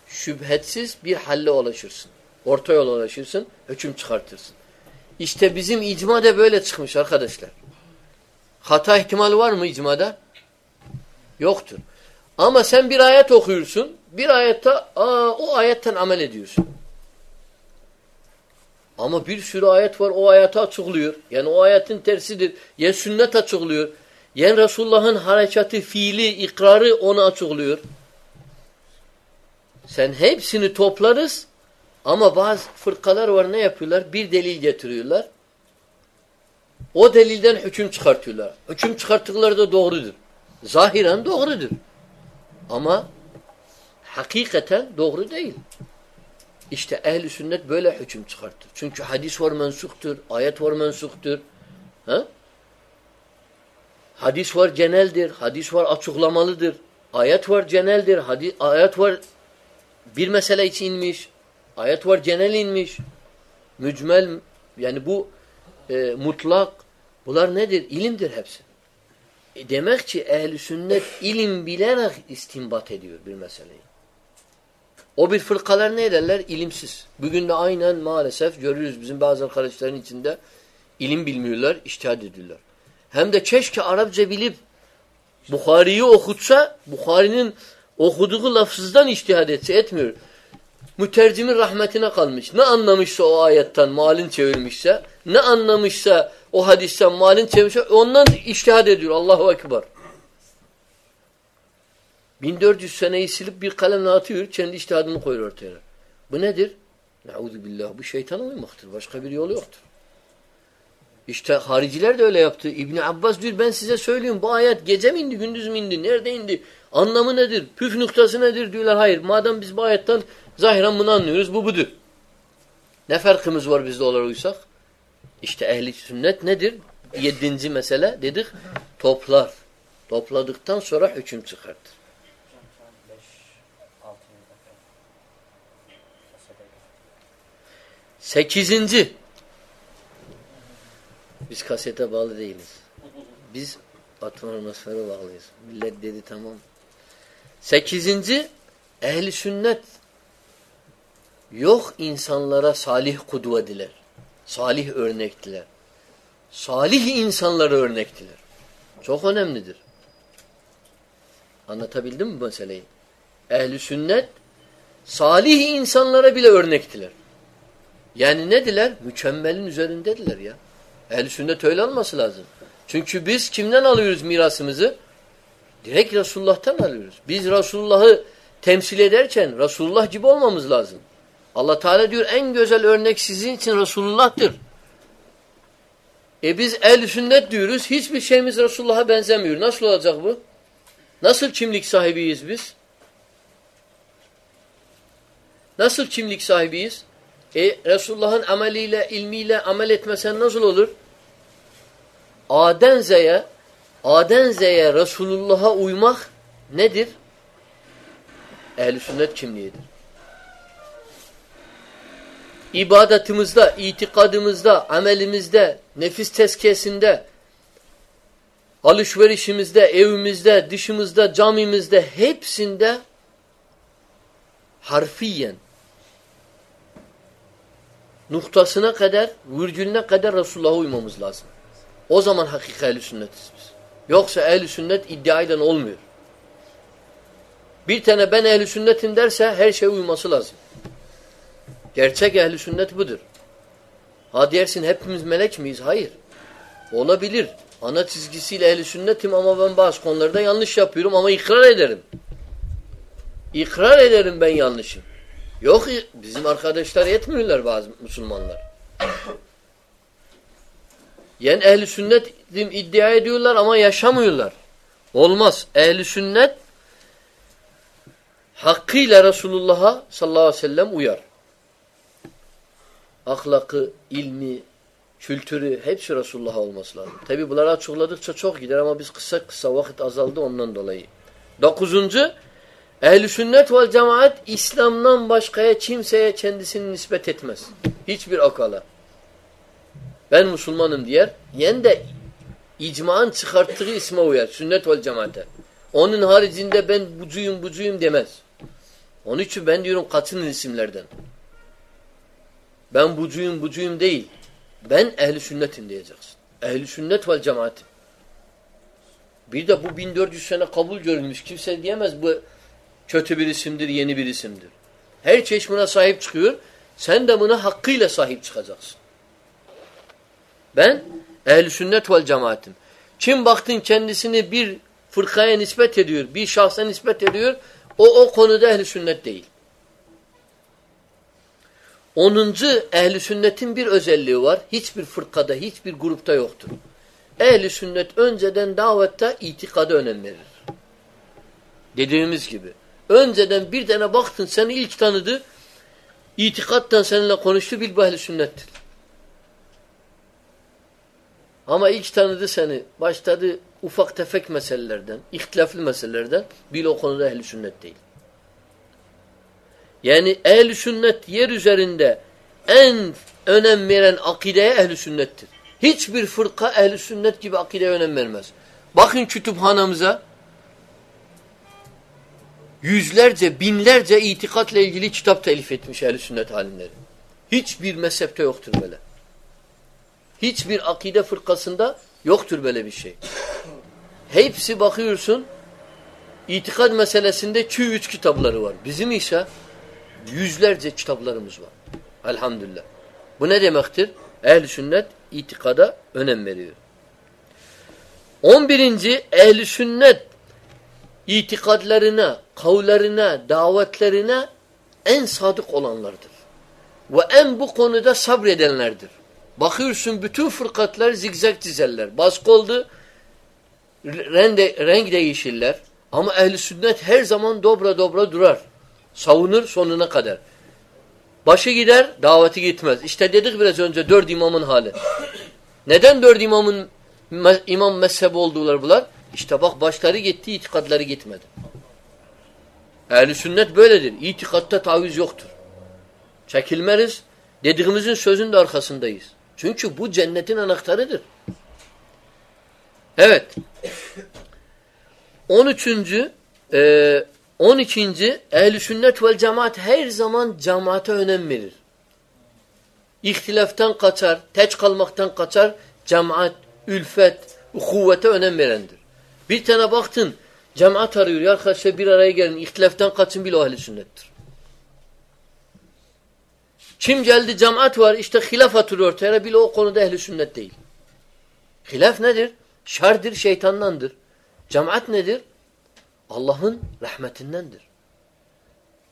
Şüphetsiz bir halle ulaşırsın. Orta yola ulaşırsın. Hüküm çıkartırsın. İşte bizim icma da böyle çıkmış arkadaşlar. Hata ihtimali var mı icmada? Yoktur. Ama sen bir ayet okuyorsun. Bir ayette aa, o ayetten amel ediyorsun. Ama bir sürü ayet var o ayeti açıklıyor. Yani o ayetin tersidir. Ya sünnet açıklıyor. Ya Resulullah'ın harekatı, fiili, ikrarı onu açıklıyor. Sen hepsini toplarız ama bazı fırkalar var ne yapıyorlar? Bir delil getiriyorlar. O delilden hüküm çıkartıyorlar. Hüküm çıkarttıkları da doğrudur. Zahiren doğrudur. Ama hakikaten doğru değil. İşte ehli sünnet böyle hüküm çıkartır. Çünkü hadis var mensuktur, ayet var mensuktur. Ha? Hadis var geneldir, hadis var açıklamalıdır. Ayet var geneldir, hadis, ayet var bir mesele için inmiş. Ayet var genel inmiş. Mücmel yani bu e, mutlak bunlar nedir? İlimdir hepsi. E demek ki ehli sünnet ilim bilerek istinbat ediyor bir meseleyi. O bir fırkalar ne ederler? İlimsiz. Bugün de aynen maalesef görürüz bizim bazı arkadaşların içinde ilim bilmiyorlar, iştihad ediyorlar. Hem de keşke Arapça bilip Bukhari'yi okutsa, Bukhari'nin okuduğu lafızdan iştihad etse etmiyor. Mütercimin rahmetine kalmış. Ne anlamışsa o ayetten malin çevirmişse, ne anlamışsa o hadisten malin çevirmişse ondan iştihad ediyor. Allahu Ekber. 1400 seneyi silip bir kalemle atıyor, kendi iştihadını koyuyor ortaya. Bu nedir? Nauzu billah. Bu şeytana uymaktır. Başka bir yolu yoktur. İşte hariciler de öyle yaptı. İbni Abbas diyor ben size söyleyeyim bu ayet gece mi indi gündüz mü indi nerede indi anlamı nedir püf noktası nedir diyorlar hayır madem biz bu ayetten zahiren bunu anlıyoruz bu budur. Ne farkımız var bizde olarak uysak? İşte ehli sünnet nedir? Yedinci mesele dedik toplar. Topladıktan sonra hüküm çıkartır. Sekizinci. Biz kasete bağlı değiliz. Biz atmosfere bağlıyız. Millet dedi tamam. Sekizinci. Ehli sünnet yok insanlara salih kudvediler. Salih örnektiler. Salih insanlara örnektiler. Çok önemlidir. Anlatabildim mi meseleyi? Ehli sünnet salih insanlara bile örnektiler. Yani ne diler? Mükemmelin üzerindediler ya. Ehl-i sünnet öyle olması lazım. Çünkü biz kimden alıyoruz mirasımızı? Direkt Resulullah'tan alıyoruz. Biz Resulullah'ı temsil ederken Resulullah gibi olmamız lazım. Allah Teala diyor en güzel örnek sizin için Resulullah'tır. E biz ehl sünnet diyoruz. Hiçbir şeyimiz Resulullah'a benzemiyor. Nasıl olacak bu? Nasıl kimlik sahibiyiz biz? Nasıl kimlik sahibiyiz? E Resulullah'ın ameliyle, ilmiyle amel etmesen nasıl olur? Aden Z'ye Aden Z'ye Resulullah'a uymak nedir? Ehl-i sünnet kimliğidir. İbadetimizde, itikadımızda, amelimizde, nefis tezkiyesinde, alışverişimizde, evimizde, dışımızda, camimizde hepsinde harfiyen noktasına kadar, virgülüne kadar Resulullah'a uymamız lazım. O zaman hakiki ehl sünnetiz biz. Yoksa ehl sünnet iddiayla olmuyor. Bir tane ben ehl sünnetim derse her şeye uyması lazım. Gerçek ehli sünnet budur. Ha dersin hepimiz melek miyiz? Hayır. Olabilir. Ana çizgisiyle ehli sünnetim ama ben bazı konularda yanlış yapıyorum ama ikrar ederim. İkrar ederim ben yanlışım. Yok bizim arkadaşlar yetmiyorlar bazı Müslümanlar. Yani ehli sünnet iddia ediyorlar ama yaşamıyorlar. Olmaz. Ehli sünnet hakkıyla Resulullah'a sallallahu aleyhi ve sellem uyar. Ahlakı, ilmi, kültürü hepsi Resulullah'a olması lazım. Tabi bunları açıkladıkça çok gider ama biz kısa kısa vakit azaldı ondan dolayı. Dokuzuncu Ehl-i sünnet vel cemaat İslam'dan başkaya kimseye kendisini nispet etmez. Hiçbir akala. Ben Müslümanım diyer. Yen de icmaın çıkarttığı isme uyar. Sünnet vel cemaate. Onun haricinde ben bucuyum bucuyum demez. Onun için ben diyorum kaçının isimlerden. Ben bucuyum bucuyum değil. Ben ehli sünnetim diyeceksin. Ehli sünnet vel cemaatim. Bir de bu 1400 sene kabul görülmüş. Kimse diyemez bu kötü bir isimdir, yeni bir isimdir. Her çeşit buna sahip çıkıyor. Sen de buna hakkıyla sahip çıkacaksın. Ben ehl sünnet vel cemaatim. Kim baktın kendisini bir fırkaya nispet ediyor, bir şahsa nispet ediyor, o o konuda ehl sünnet değil. Onuncu ehli sünnetin bir özelliği var. Hiçbir fırkada, hiçbir grupta yoktur. Ehli sünnet önceden davette itikada önem verir. Dediğimiz gibi. Önceden bir tane baktın seni ilk tanıdı. İtikattan seninle konuştu bil bu ehli sünnettir. Ama ilk tanıdı seni. Başladı ufak tefek meselelerden, ihtilaflı meselelerden bil o konuda ehli sünnet değil. Yani ehli sünnet yer üzerinde en önem veren akideye ehli sünnettir. Hiçbir fırka ehli sünnet gibi akideye önem vermez. Bakın kütüphanamıza yüzlerce, binlerce itikatla ilgili kitap telif etmiş ehl sünnet alimleri. Hiçbir mezhepte yoktur böyle. Hiçbir akide fırkasında yoktur böyle bir şey. Hepsi bakıyorsun itikad meselesinde 2-3 kitapları var. Bizim ise yüzlerce kitaplarımız var. Elhamdülillah. Bu ne demektir? Ehl-i sünnet itikada önem veriyor. 11. Ehl-i sünnet itikadlarına, kavlarına, davetlerine en sadık olanlardır. Ve en bu konuda sabredenlerdir. Bakıyorsun bütün fırkatlar zigzag çizerler. Baskı oldu, renk, renk değişirler. Ama ehli sünnet her zaman dobra dobra durar. Savunur sonuna kadar. Başı gider, daveti gitmez. İşte dedik biraz önce dört imamın hali. Neden dört imamın imam mezhebi oldular bunlar? İşte bak başları gitti, itikadları gitmedi. Ehl-i sünnet böyledir. İtikatta taviz yoktur. Çekilmeriz. Dediğimizin sözün de arkasındayız. Çünkü bu cennetin anahtarıdır. Evet. 13. E, 12. Ehl-i sünnet vel cemaat her zaman cemaate önem verir. İhtilaftan kaçar, teç kalmaktan kaçar, cemaat, ülfet, kuvvete önem verendir. Bir tane baktın Cemaat arıyor. Ya arkadaşlar bir araya gelin. İhtilaften kaçın bile o ehli sünnettir. Kim geldi cemaat var işte hilaf atıyor ortaya bile o konuda ehli sünnet değil. Hilaf nedir? Şerdir, şeytandandır. Cemaat nedir? Allah'ın rahmetindendir.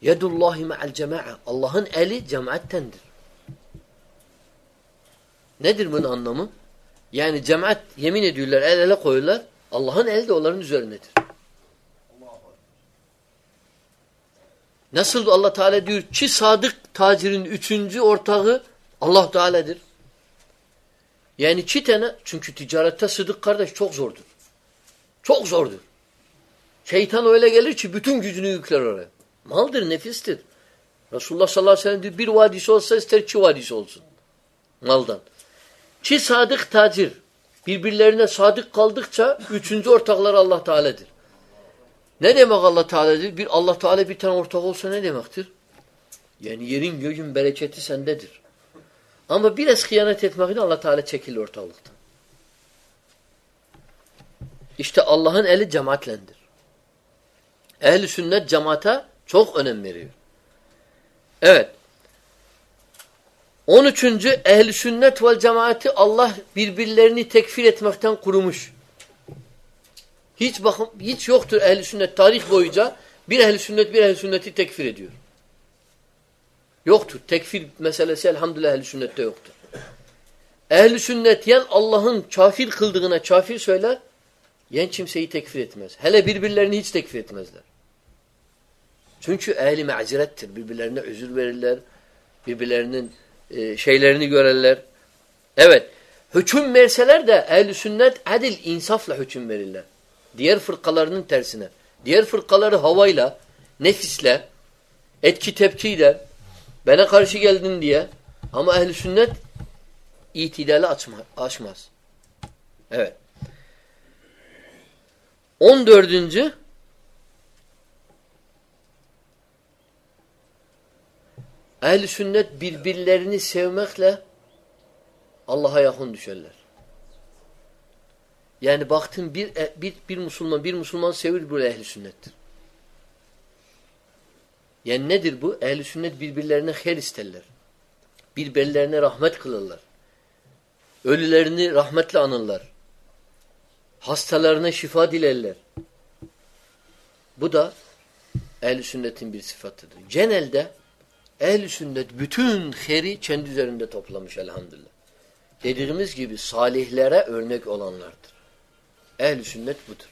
Yedullahi ma'al cema'a. Allah'ın eli cemaattendir. Nedir bunun anlamı? Yani cemaat yemin ediyorlar, el ele koyuyorlar. Allah'ın eli de onların üzerindedir. Nasıl Allah Teala diyor ki sadık tacirin üçüncü ortağı Allah Teala'dır. Yani iki tane çünkü ticarette sıdık kardeş çok zordur. Çok zordur. Şeytan öyle gelir ki bütün gücünü yükler oraya. Maldır, nefistir. Resulullah sallallahu aleyhi ve sellem diyor bir vadisi olsa ister iki vadisi olsun. Maldan. Ki sadık tacir birbirlerine sadık kaldıkça üçüncü ortakları Allah Teala'dır. Ne demek Allah Teala'dır? Bir Allah Teala bir tane ortak olsa ne demektir? Yani yerin göğün bereketi sendedir. Ama biraz hıyanet etmekle Allah Teala çekilir ortalıktan. İşte Allah'ın eli cemaatlendir. Ehl-i sünnet cemaate çok önem veriyor. Evet. 13. Ehl-i sünnet vel cemaati Allah birbirlerini tekfir etmekten kurumuş. Hiç bakın hiç yoktur ehli sünnet tarih boyunca bir ehli sünnet bir ehli sünneti tekfir ediyor. Yoktur. Tekfir meselesi elhamdülillah ehli sünnette yoktur. Ehli sünnet yen Allah'ın kafir kıldığına kafir söyler, yen kimseyi tekfir etmez. Hele birbirlerini hiç tekfir etmezler. Çünkü ehli mazirettir. Birbirlerine özür verirler. Birbirlerinin e, şeylerini görürler. Evet. Hüküm verseler de ehli sünnet adil insafla hüküm verirler. Diğer fırkalarının tersine. Diğer fırkaları havayla, nefisle, etki tepkiyle, bana karşı geldin diye ama ehli sünnet itidali açma, aşmaz. Evet. On dördüncü ehl sünnet birbirlerini sevmekle Allah'a yakın düşerler. Yani baktın bir, e, bir, bir Müslüman bir Müslüman sevir bu ehli sünnettir. Yani nedir bu? Ehli sünnet birbirlerine her isterler. Birbirlerine rahmet kılırlar. Ölülerini rahmetle anırlar. Hastalarına şifa dilerler. Bu da ehl sünnetin bir sıfatıdır. Genelde ehl sünnet bütün heri kendi üzerinde toplamış elhamdülillah. Dediğimiz gibi salihlere örnek olanlardır. ehl sünnet budur.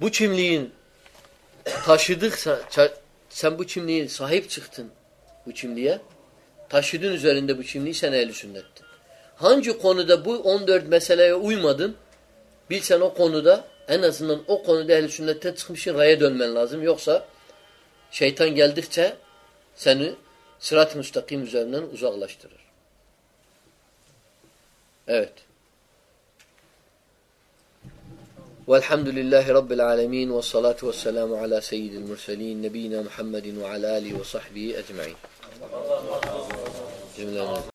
Bu kimliğin taşıdıksa sen bu kimliği sahip çıktın bu kimliğe taşıdın üzerinde bu kimliği sen ehl sünnettin. Hangi konuda bu 14 meseleye uymadın bilsen o konuda en azından o konuda ehl sünnetten çıkmışsın raya dönmen lazım. Yoksa şeytan geldikçe seni sırat-ı müstakim üzerinden uzaklaştırır. Evet. Velhamdülillahi Rabbil alemin ve salatu ve selamu ala seyyidil mürselin nebina Muhammedin ve ala alihi ve sahbihi ecma'in. Cümlemizde.